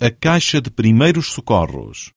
a caixa de primeiros socorros.